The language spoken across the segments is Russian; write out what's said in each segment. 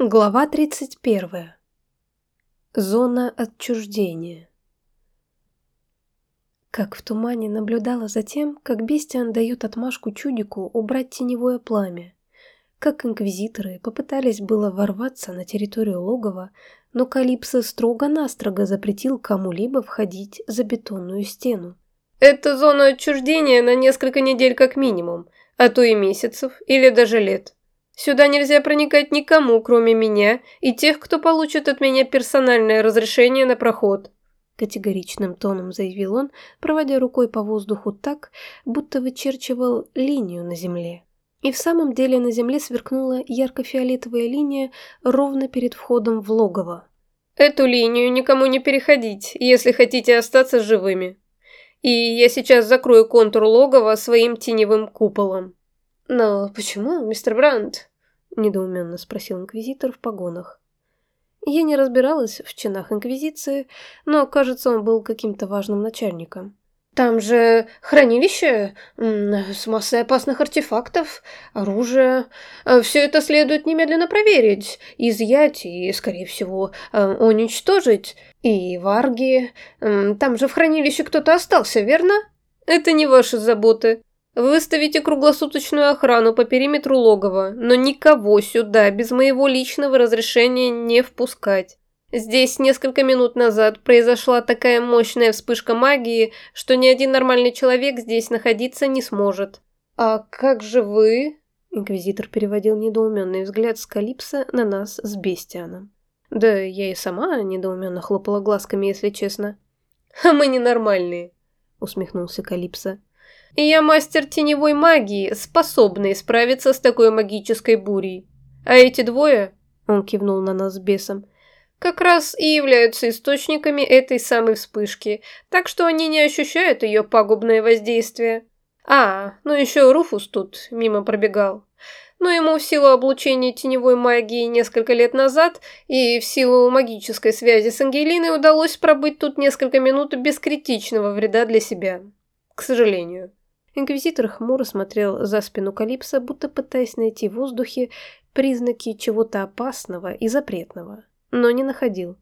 Глава 31. Зона отчуждения. Как в тумане наблюдала за тем, как Бестиан дает отмашку чудику убрать теневое пламя, как инквизиторы попытались было ворваться на территорию логова, но Калипсо строго-настрого запретил кому-либо входить за бетонную стену. «Это зона отчуждения на несколько недель как минимум, а то и месяцев или даже лет», Сюда нельзя проникать никому, кроме меня и тех, кто получит от меня персональное разрешение на проход», категоричным тоном заявил он, проводя рукой по воздуху так, будто вычерчивал линию на земле. И в самом деле на земле сверкнула ярко-фиолетовая линия ровно перед входом в логово. «Эту линию никому не переходить, если хотите остаться живыми. И я сейчас закрою контур логова своим теневым куполом». «Но почему, мистер Брандт?» – недоуменно спросил инквизитор в погонах. Я не разбиралась в чинах инквизиции, но, кажется, он был каким-то важным начальником. Там же хранилище с массой опасных артефактов, оружие. Э, Все это следует немедленно проверить, изъять и, скорее всего, э, уничтожить. И варги. Там же в хранилище кто-то остался, верно? Это не ваши заботы. Выставите круглосуточную охрану по периметру логова, но никого сюда без моего личного разрешения не впускать. Здесь несколько минут назад произошла такая мощная вспышка магии, что ни один нормальный человек здесь находиться не сможет. А как же вы? Инквизитор переводил недоуменный взгляд с Калипса на нас с Бестианом. Да я и сама недоуменно хлопала глазками, если честно. «А мы ненормальные», — усмехнулся Калипсо. И я мастер теневой магии, способный справиться с такой магической бурей. А эти двое, он кивнул на нас бесом, как раз и являются источниками этой самой вспышки, так что они не ощущают ее пагубное воздействие. А, ну еще Руфус тут мимо пробегал. Но ему в силу облучения теневой магии несколько лет назад и в силу магической связи с Ангелиной удалось пробыть тут несколько минут без критичного вреда для себя. К сожалению. Инквизитор хмуро смотрел за спину Калипса, будто пытаясь найти в воздухе признаки чего-то опасного и запретного, но не находил.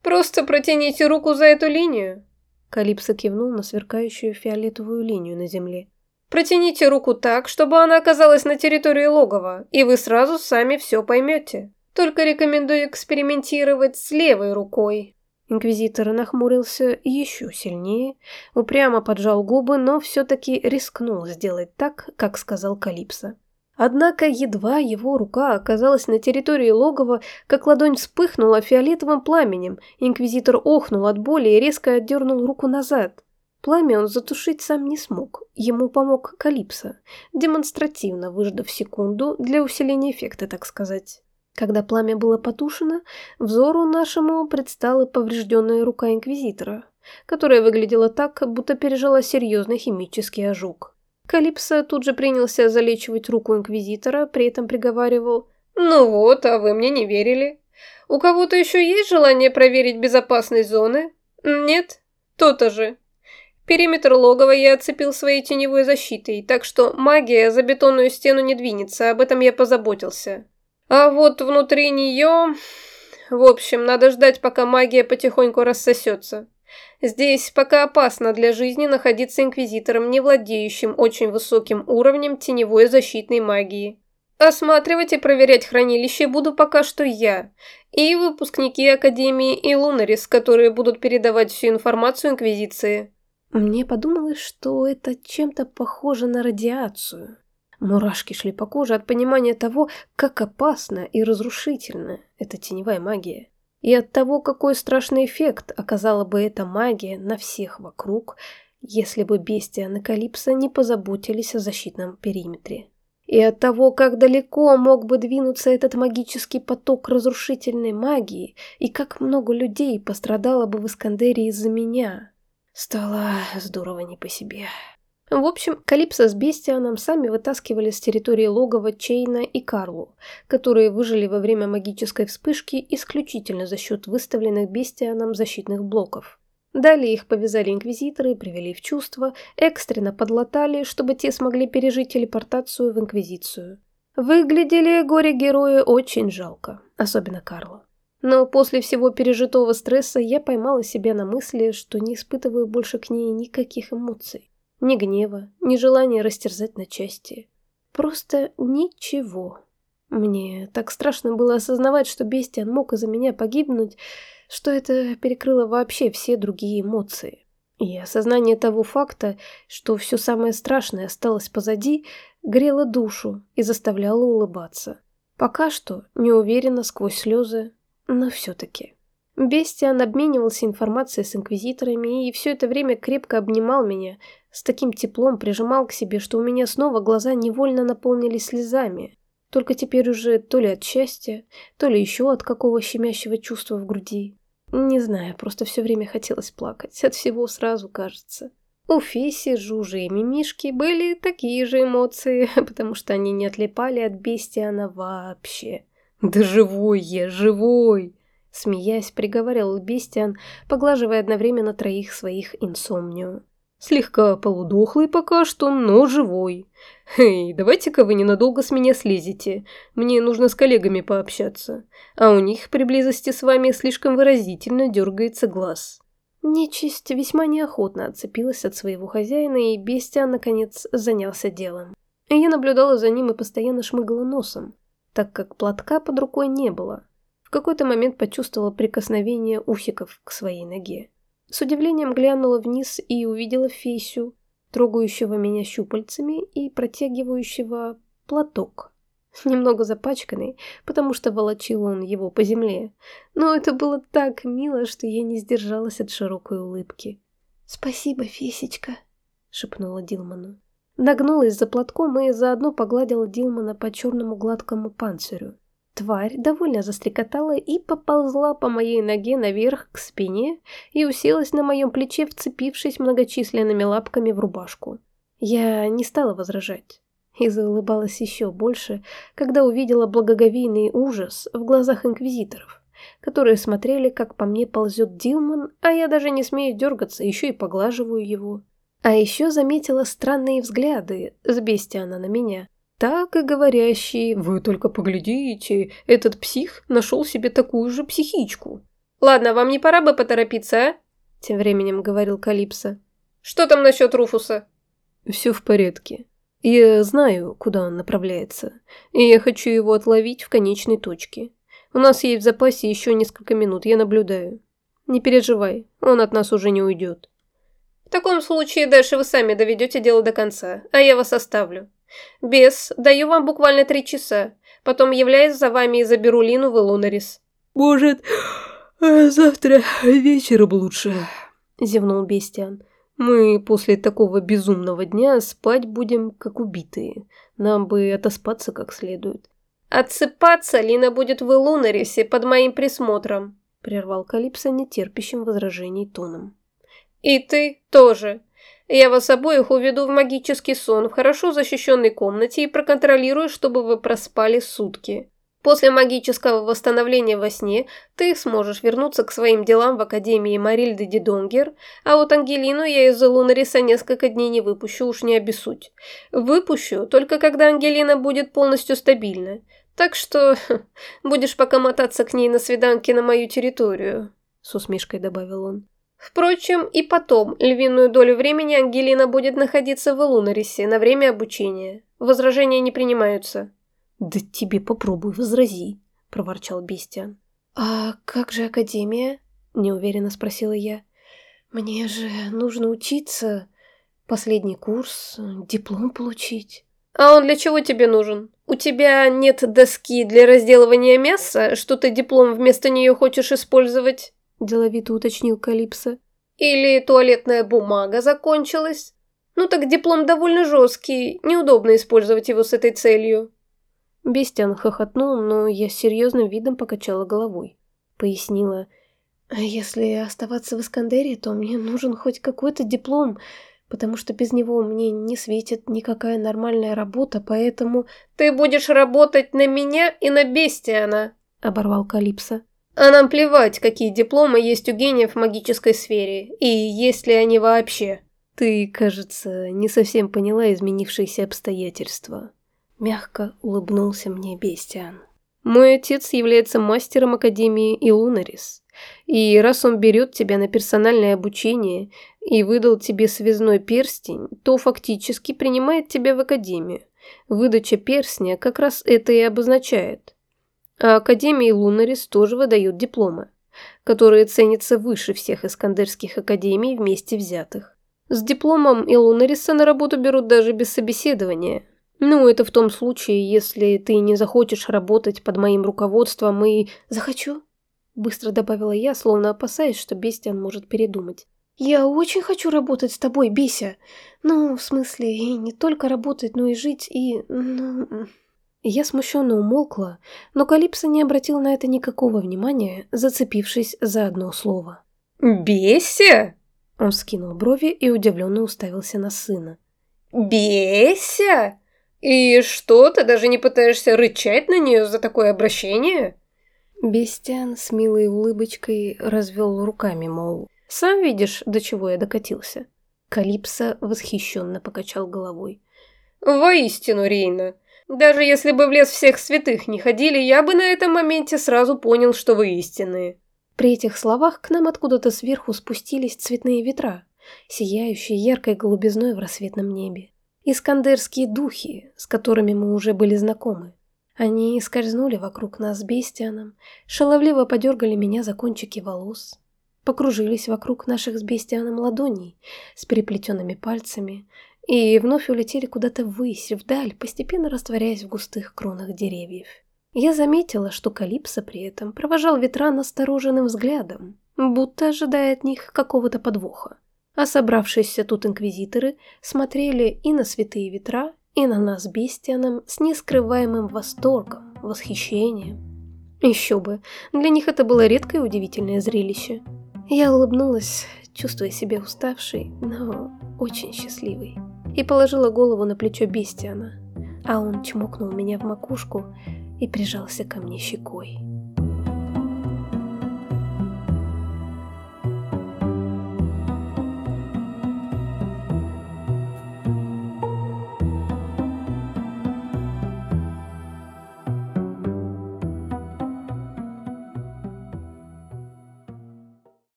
«Просто протяните руку за эту линию!» Калипсо кивнул на сверкающую фиолетовую линию на земле. «Протяните руку так, чтобы она оказалась на территории логова, и вы сразу сами все поймете. Только рекомендую экспериментировать с левой рукой». Инквизитор нахмурился еще сильнее, упрямо поджал губы, но все-таки рискнул сделать так, как сказал Калипсо. Однако едва его рука оказалась на территории логова, как ладонь вспыхнула фиолетовым пламенем, инквизитор охнул от боли и резко отдернул руку назад. Пламя он затушить сам не смог, ему помог Калипсо, демонстративно выждав секунду для усиления эффекта, так сказать. Когда пламя было потушено, взору нашему предстала поврежденная рука Инквизитора, которая выглядела так, будто пережила серьезный химический ожог. Калипсо тут же принялся залечивать руку Инквизитора, при этом приговаривал «Ну вот, а вы мне не верили. У кого-то еще есть желание проверить безопасность зоны? Нет? То-то же. Периметр логова я оцепил своей теневой защитой, так что магия за бетонную стену не двинется, об этом я позаботился. А вот внутри нее... В общем, надо ждать, пока магия потихоньку рассосется. Здесь пока опасно для жизни находиться инквизитором, не владеющим очень высоким уровнем теневой защитной магии. Осматривать и проверять хранилище буду пока что я, и выпускники Академии и Лунарис, которые будут передавать всю информацию Инквизиции. Мне подумалось, что это чем-то похоже на радиацию. Мурашки шли по коже от понимания того, как опасна и разрушительна эта теневая магия. И от того, какой страшный эффект оказала бы эта магия на всех вокруг, если бы бестия Накалипса не позаботились о защитном периметре. И от того, как далеко мог бы двинуться этот магический поток разрушительной магии, и как много людей пострадало бы в Искандере из-за меня. Стало здорово не по себе. В общем, Калипсо с Бестианом сами вытаскивали с территории логова Чейна и Карлу, которые выжили во время магической вспышки исключительно за счет выставленных Бестианом защитных блоков. Далее их повязали инквизиторы привели в чувство, экстренно подлатали, чтобы те смогли пережить телепортацию в инквизицию. Выглядели горе-герои очень жалко, особенно Карла. Но после всего пережитого стресса я поймала себя на мысли, что не испытываю больше к ней никаких эмоций. Ни гнева, ни желания растерзать на части. Просто ничего. Мне так страшно было осознавать, что Бестиан мог из-за меня погибнуть, что это перекрыло вообще все другие эмоции. И осознание того факта, что все самое страшное осталось позади, грело душу и заставляло улыбаться. Пока что, неуверенно сквозь слезы, но все-таки. Бестиан обменивался информацией с инквизиторами и все это время крепко обнимал меня, с таким теплом прижимал к себе, что у меня снова глаза невольно наполнились слезами. Только теперь уже то ли от счастья, то ли еще от какого щемящего чувства в груди. Не знаю, просто все время хотелось плакать, от всего сразу кажется. У Феси, Жужи и Мимишки были такие же эмоции, потому что они не отлипали от Бестиана вообще. «Да живой я, живой!» Смеясь, приговаривал Бестиан, поглаживая одновременно троих своих инсомнию. «Слегка полудохлый пока что, но живой. Эй, давайте-ка вы ненадолго с меня слезете. Мне нужно с коллегами пообщаться. А у них при близости с вами слишком выразительно дергается глаз». Нечисть весьма неохотно отцепилась от своего хозяина, и Бестиан, наконец, занялся делом. Я наблюдала за ним и постоянно шмыгала носом так как платка под рукой не было. В какой-то момент почувствовала прикосновение ухиков к своей ноге. С удивлением глянула вниз и увидела Фесю, трогающего меня щупальцами и протягивающего платок. Немного запачканный, потому что волочил он его по земле. Но это было так мило, что я не сдержалась от широкой улыбки. «Спасибо, Фесечка», — шепнула Дилману. Нагнулась за платком и заодно погладила Дилмана по черному гладкому панцирю. Тварь довольно застрекотала и поползла по моей ноге наверх к спине и уселась на моем плече, вцепившись многочисленными лапками в рубашку. Я не стала возражать и заулыбалась еще больше, когда увидела благоговейный ужас в глазах инквизиторов, которые смотрели, как по мне ползет Дилман, а я даже не смею дергаться, еще и поглаживаю его. А еще заметила странные взгляды с Бестиана на меня. Так и говорящие «Вы только поглядите, этот псих нашел себе такую же психичку». «Ладно, вам не пора бы поторопиться, а?» Тем временем говорил Калипсо. «Что там насчет Руфуса?» «Все в порядке. Я знаю, куда он направляется, и я хочу его отловить в конечной точке. У нас есть в запасе еще несколько минут, я наблюдаю. Не переживай, он от нас уже не уйдет». В таком случае дальше вы сами доведете дело до конца, а я вас оставлю. Бес, даю вам буквально три часа. Потом являюсь за вами и заберу Лину в Лунарис. Может, завтра вечером лучше, зевнул Бестиан. Мы после такого безумного дня спать будем как убитые. Нам бы отоспаться как следует. Отсыпаться Лина будет в Лунарисе под моим присмотром, прервал Калипсо нетерпящим возражений тоном. «И ты тоже. Я вас обоих уведу в магический сон в хорошо защищенной комнате и проконтролирую, чтобы вы проспали сутки. После магического восстановления во сне ты сможешь вернуться к своим делам в Академии Марильды Дидонгер, а вот Ангелину я из Лунариса несколько дней не выпущу, уж не обессудь. Выпущу только когда Ангелина будет полностью стабильна. Так что будешь пока мотаться к ней на свиданке на мою территорию», — с усмешкой добавил он. Впрочем, и потом львиную долю времени Ангелина будет находиться в Лунарисе на время обучения. Возражения не принимаются. «Да тебе попробуй, возрази», – проворчал Бестиан. «А как же Академия?» – неуверенно спросила я. «Мне же нужно учиться, последний курс, диплом получить». «А он для чего тебе нужен? У тебя нет доски для разделывания мяса, что ты диплом вместо нее хочешь использовать?» – деловито уточнил Калипсо. «Или туалетная бумага закончилась? Ну так диплом довольно жесткий, неудобно использовать его с этой целью». Бестиан хохотнул, но я с серьезным видом покачала головой. Пояснила, «А если оставаться в Искандере, то мне нужен хоть какой-то диплом, потому что без него мне не светит никакая нормальная работа, поэтому...» «Ты будешь работать на меня и на Бестиана», — оборвал Калипсо. А нам плевать, какие дипломы есть у гениев в магической сфере, и есть ли они вообще. Ты, кажется, не совсем поняла изменившиеся обстоятельства. Мягко улыбнулся мне Бестиан. Мой отец является мастером Академии Илунарис. И раз он берет тебя на персональное обучение и выдал тебе связной перстень, то фактически принимает тебя в Академию. Выдача перстня как раз это и обозначает. А Академии Лунарис тоже выдают дипломы, которые ценятся выше всех искандерских академий вместе взятых. С дипломом и Лунариса на работу берут даже без собеседования. Ну, это в том случае, если ты не захочешь работать под моим руководством и... Захочу? Быстро добавила я, словно опасаясь, что Бестиан может передумать. «Я очень хочу работать с тобой, Беся. Ну, в смысле, и не только работать, но и жить, и... ну...» Я смущенно умолкла, но Калипсо не обратил на это никакого внимания, зацепившись за одно слово. «Беся?» Он скинул брови и удивленно уставился на сына. «Беся? И что, ты даже не пытаешься рычать на нее за такое обращение?» Бестиан с милой улыбочкой развел руками, мол, «Сам видишь, до чего я докатился». Калипсо восхищенно покачал головой. «Воистину, Рейна, даже если бы в лес всех святых не ходили, я бы на этом моменте сразу понял, что вы истинные». При этих словах к нам откуда-то сверху спустились цветные ветра, сияющие яркой голубизной в рассветном небе. Искандерские духи, с которыми мы уже были знакомы. Они скользнули вокруг нас с Бестианом, шаловливо подергали меня за кончики волос, покружились вокруг наших с Бестианом ладоней с переплетенными пальцами и вновь улетели куда-то ввысь, вдаль, постепенно растворяясь в густых кронах деревьев. Я заметила, что Калипсо при этом провожал ветра настороженным взглядом, будто ожидая от них какого-то подвоха. А собравшиеся тут инквизиторы смотрели и на святые ветра, и на нас Бестианом с нескрываемым восторгом, восхищением. Еще бы, для них это было редкое удивительное зрелище. Я улыбнулась, чувствуя себя уставшей, но очень счастливой, и положила голову на плечо Бестиана, а он чмокнул меня в макушку и прижался ко мне щекой.